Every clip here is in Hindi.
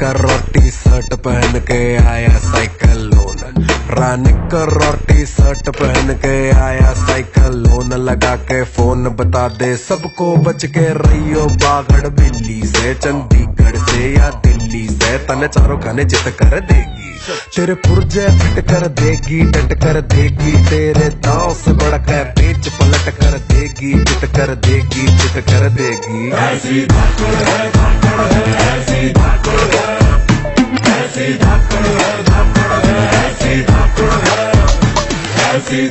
कर रोटी शर्ट पहन के आया साइकिल। रानिकर और शर्ट पहन के आया साइकिल लोन लगा के फ़ोन बता दे। सबको बच के रहियो बागड़, बिल्ली से, चंडीगढ़ से या दिल्ली से। तने चारों खाने चित कर देगी। तेरे पुरजे फिट कर देगी, डट कर देगी। तेरे दाव से है पेच पलट कर देगी। चित कर देगी चित कर देगी। ऐसी धाकड़ है धाकड़ है, ऐसी धाकड़ है। ऐसी धाकड़ तेरी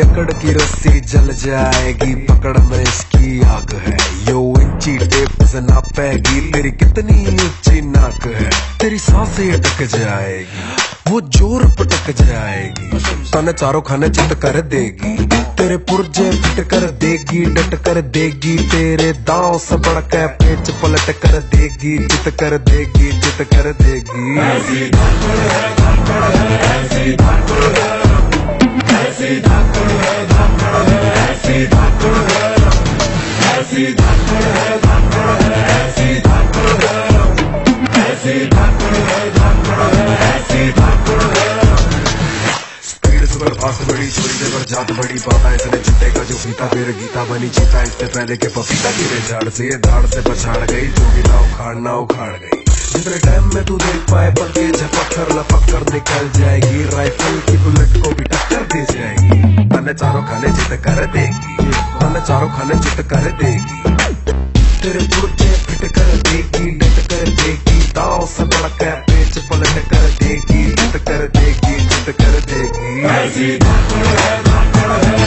अकड़ की रस्सी जल जाएगी, पकड़ में इसकी आग है। यो इंची टेप से नापेगी तेरी कितनी ऊँची नाक है। तेरी साँसें अटक जाएगी। वो ज़ोर पटक जाएगी। तने चारों खाने चित कर देगी। तेरे पुरजे फिट कर देगी, डट कर देगी। तेरे दांव से बढ़ पेच पलट कर देगी, चित कर देगी, चित कर देगी। ऐसी धाकड़ है ऐसी ऐसी ऐसी चोरी पर जात बड़ी पाता इसने जूते का जो फीता फिर गीता बनी चीता इससे पहले के पपीता गिरे झाड़ से धाड़ से पछाड़ गई, जो भी ना उखाड़ ना उखाड़ गई। जितने टाइम में तू देख पाए पर के झपक्कर लपक निकल जाएगी। राइफल की बुलेट को भी टक्कर दे जाएगी। तने चारों खाने चित कर देगी। तने चारों खाने चित कर देगी। ऐसी धाकड़ है धाकड़ है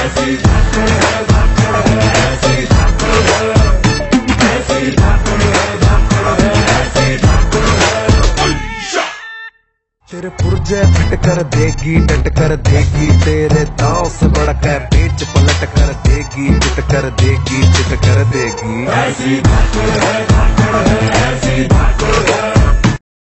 ऐसी तेरे पुर्जे फिट कर देगी, डट कर देगी। तेरे दाव से बड़ा कर पेच पलट कर देगी चिट कर देगी चिट कर देगी। ऐसी धाकड़ है धाकड़ है, ऐसी धाकड़ है।